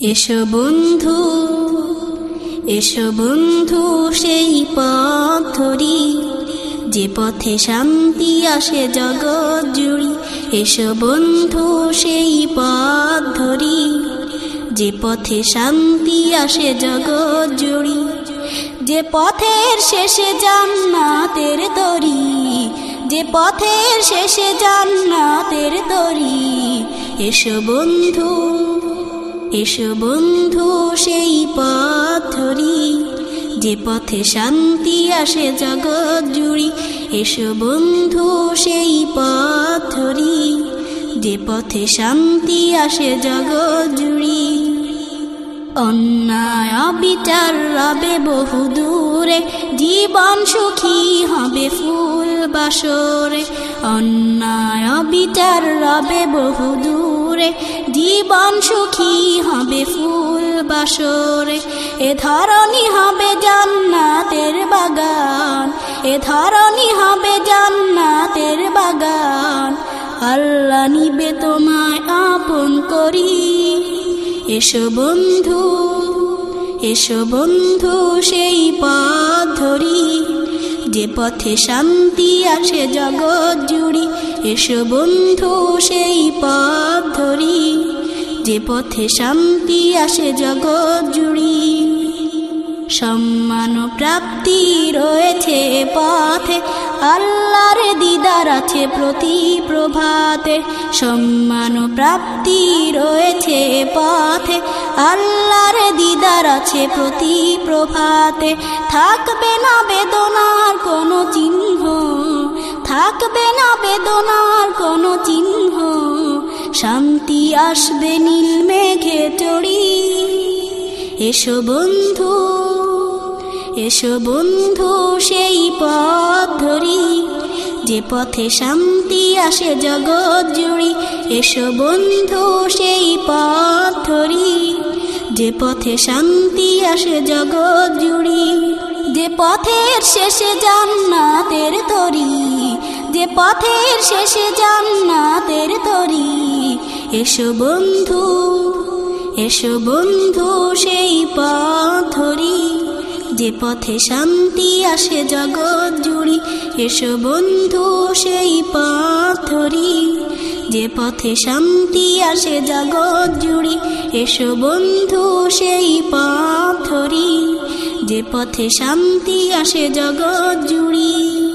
এসো বন্ধু এসো বন্ধু সেই পথ ধরি। যে পথে শান্তি আসে জগৎ জুড়ি, এসো বন্ধু সেই পথ ধরি। যে পথে শান্তি আসে জগৎ জুড়ি, যে পথের শেষে জান্নাতের তরি। যে পথের শেষে জান্নাতের তরি। এসো বন্ধু এসো বন্ধু সেই পথ ধরি। যে পথে শান্তি আসে জগৎ জুড়ি, এসো বন্ধু সেই পথ ধরি। যে পথে শান্তি আসে জগৎ জুড়ি অন্যায় বিচার রবে বহু দূরে জীবন সুখী হবে ফুল বাসরে। অন্যায় বিচার রবে বহু দূরে জীবন সুখী হবে ফুল বাসরে। এ ধরনী হবে জান্নাতের বাগান, এ ধরনী হবে জান্নাতের বাগান। আল্লাহ নিবে তোমায় আপন করি। এসো বন্ধু এসো বন্ধু সেই পথ ধরি। যে পথে শান্তি আসে জগৎ জুড়ি, এসো বন্ধু সেই পথ ধরি। যে পথে শান্তি আসে জগৎ জুড়ি, সম্মান প্রাপ্তি রয়েছে পথে। আল্লাহর দিদার আছে প্রতি প্রভাতে সম্মান প্রাপ্তি রয়েছে পথে। আল্লাহর দিদার আছে প্রতি প্রভাতে। থাকবে না বেদনার কোনো চিহ্ন, থাকবে না বেদনার কোনো চিহ্ন। শান্তি আসবে নীল মেঘে চড়ি। এসো বন্ধু এসো বন্ধু সেই পথ ধরি, যে পথে শান্তি আসে জগৎ জুড়ি। এসো বন্ধু সেই পথ ধরি, যে পথে শান্তি আসে জগৎ জুড়ি। যে পথের শেষে জান্নাতের তরি, যে পথের শেষে জান্নাতের তরি। এসো বন্ধু এসো বন্ধু সেই পথ ধরি। যে পথে শান্তি আসে জগৎ জুড়ি, এসো বন্ধু সেই পথ ধরি যে পথে শান্তি আসে জগৎ জুড়ি, এসো বন্ধু সেই পথ ধরি যে পথে শান্তি আসে জগৎ জুড়ি।